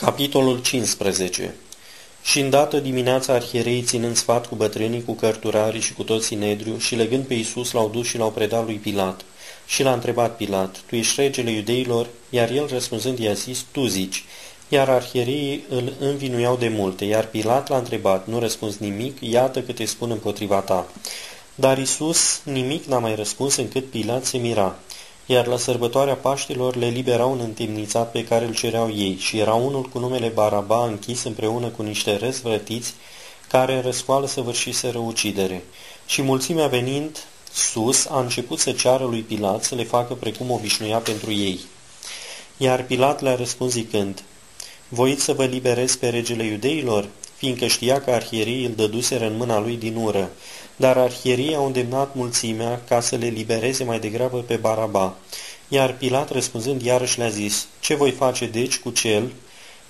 Capitolul 15 Și îndată dimineața arhierei ținând sfat cu bătrânii, cu cărturarii și cu toți Sinedriu și legând pe Iisus l-au dus și l-au predat lui Pilat. Și l-a întrebat Pilat, Tu ești regele iudeilor? Iar el răspunzând i-a zis, Tu zici. Iar arhiereii îl învinuiau de multe, iar Pilat l-a întrebat, nu răspuns nimic, iată cât te spun împotriva ta. Dar Iisus nimic n-a mai răspuns încât Pilat se mira iar la sărbătoarea Paștilor le liberau un întemnițat pe care îl cereau ei și era unul cu numele Baraba închis împreună cu niște răzvrătiți care în răscoală săvârșiseră ucidere. Și mulțimea venind sus a început să ceară lui Pilat să le facă precum obișnuia pentru ei. Iar Pilat le-a răspuns zicând, Voiți să vă liberez pe regele iudeilor? Fiindcă știa că arhierii îl dăduseră în mâna lui din ură, dar arhierii au îndemnat mulțimea ca să le libereze mai degrabă pe Baraba. Iar Pilat răspunzând iarăși le-a zis, Ce voi face deci cu cel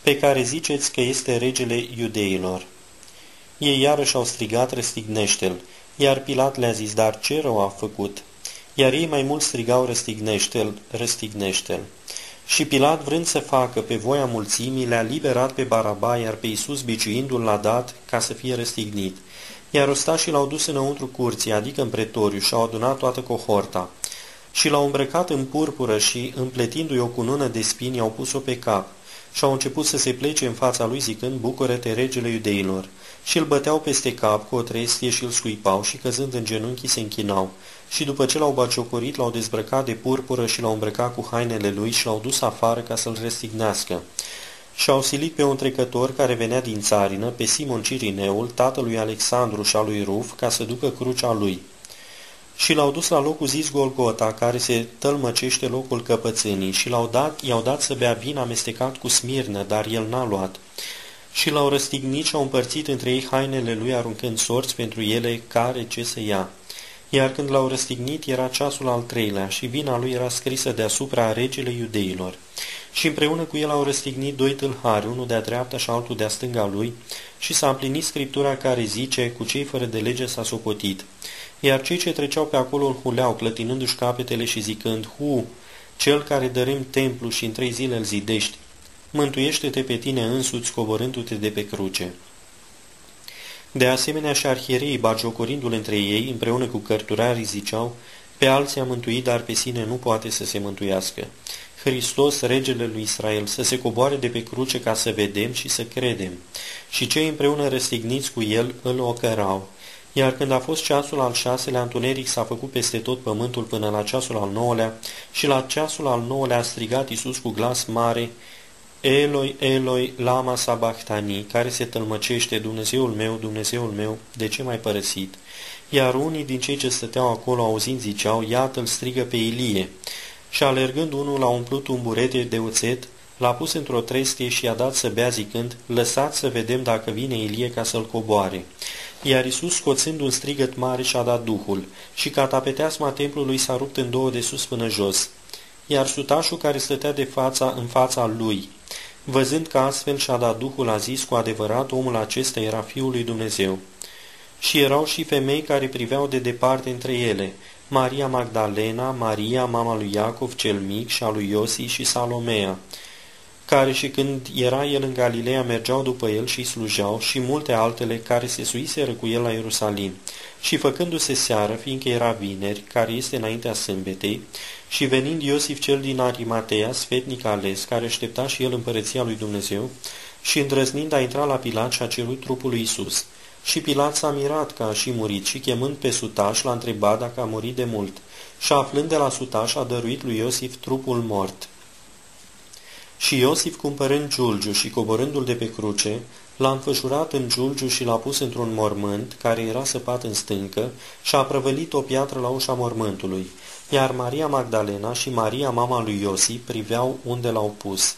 pe care ziceți că este regele iudeilor? Ei iarăși au strigat, răstignește-l, iar Pilat le-a zis, dar ce rău a făcut? Iar ei mai mult strigau, răstignește-l, răstignește-l. Și Pilat, vrând să facă pe voia mulțimii, le-a liberat pe Baraba, iar pe Iisus, biciuindu-l, l-a dat ca să fie răstignit. Iar ostașii l-au dus înăuntru curții, adică în pretoriu, și au adunat toată cohorta. Și l-au îmbrăcat în purpură și, împletindu-i o cunună de spini, au pus-o pe cap. Și au început să se plece în fața lui zicând, Bucură-te, regele iudeilor! Și îl băteau peste cap cu o trestie și îl scuipau și căzând în genunchi se închinau. Și după ce l-au baciocorit, l-au dezbrăcat de purpură și l-au îmbrăcat cu hainele lui și l-au dus afară ca să-l restignească și-au silit pe un trecător care venea din țarină, pe Simon Cirineul, tatălui Alexandru și a lui Ruf, ca să ducă crucea lui. Și l-au dus la locul zis Golgota, care se tălmăcește locul căpățânii, și l-au dat, i-au dat să bea vin amestecat cu smirnă, dar el n-a luat. Și l-au răstignit și au împărțit între ei hainele lui, aruncând sorți pentru ele care ce să ia. Iar când l-au răstignit, era ceasul al treilea și vina lui era scrisă deasupra regele iudeilor. Și împreună cu el au răstignit doi tâlhari, unul de-a dreapta și altul de-a stânga lui, și s-a împlinit scriptura care zice, cu cei fără de lege s-a socotit. Iar cei ce treceau pe acolo îl huleau, clătinându-și capetele și zicând, Hu, cel care dărâm templu și în trei zile îl zidești, mântuiește-te pe tine însuți, coborându-te de pe cruce. De asemenea și arhierei, bagiocorindu-l între ei, împreună cu cărturarii, ziceau, pe alții a mântuit, dar pe sine nu poate să se mântuiască. Hristos, regele lui Israel, să se coboare de pe cruce ca să vedem și să credem. Și cei împreună răstigniți cu el îl ocărau. Iar când a fost ceasul al șaselea, întuneric s-a făcut peste tot pământul până la ceasul al nouălea și la ceasul al nouălea a strigat Iisus cu glas mare, Eloi, Eloi, lama sabachthani, care se tălmăcește, Dumnezeul meu, Dumnezeul meu, de ce mai părăsit? Iar unii din cei ce stăteau acolo auzind ziceau, iată-l strigă pe Ilie. Și alergând unul l-a umplut un burete de oțet, l-a pus într-o trestie și i-a dat să bea zicând, lăsați să vedem dacă vine Ilie ca să-l coboare. Iar Isus, scoțând un strigăt mare, și-a dat Duhul, și catapeteasma templului s-a rupt în două de sus până jos. Iar sutașul care stătea de fața în fața lui, văzând că astfel și-a dat Duhul, a zis cu adevărat, omul acesta era Fiul lui Dumnezeu. Și erau și femei care priveau de departe între ele, Maria Magdalena, Maria, mama lui Iacov cel mic și a lui Iosi și Salomea, care și când era el în Galileea mergeau după el și slujeau și multe altele care se suiseră cu el la Ierusalim. Și făcându-se seară, fiindcă era vineri, care este înaintea sâmbetei, și venind Iosif cel din Arimatea, sfetnic ales, care aștepta și el împărăția lui Dumnezeu, și îndrăznind a intrat la Pilat și a cerut trupul lui Isus. Și Pilat s-a mirat că a și murit și chemând pe sutaș l-a întrebat dacă a murit de mult. Și aflând de la sutaș a dăruit lui Iosif trupul mort. Și Iosif, cumpărând Giulgiu și coborându-l de pe cruce, l-a înfășurat în Giulgiu și l-a pus într-un mormânt care era săpat în stâncă și a prăvălit o piatră la ușa mormântului, iar Maria Magdalena și Maria, mama lui Iosif, priveau unde l-au pus.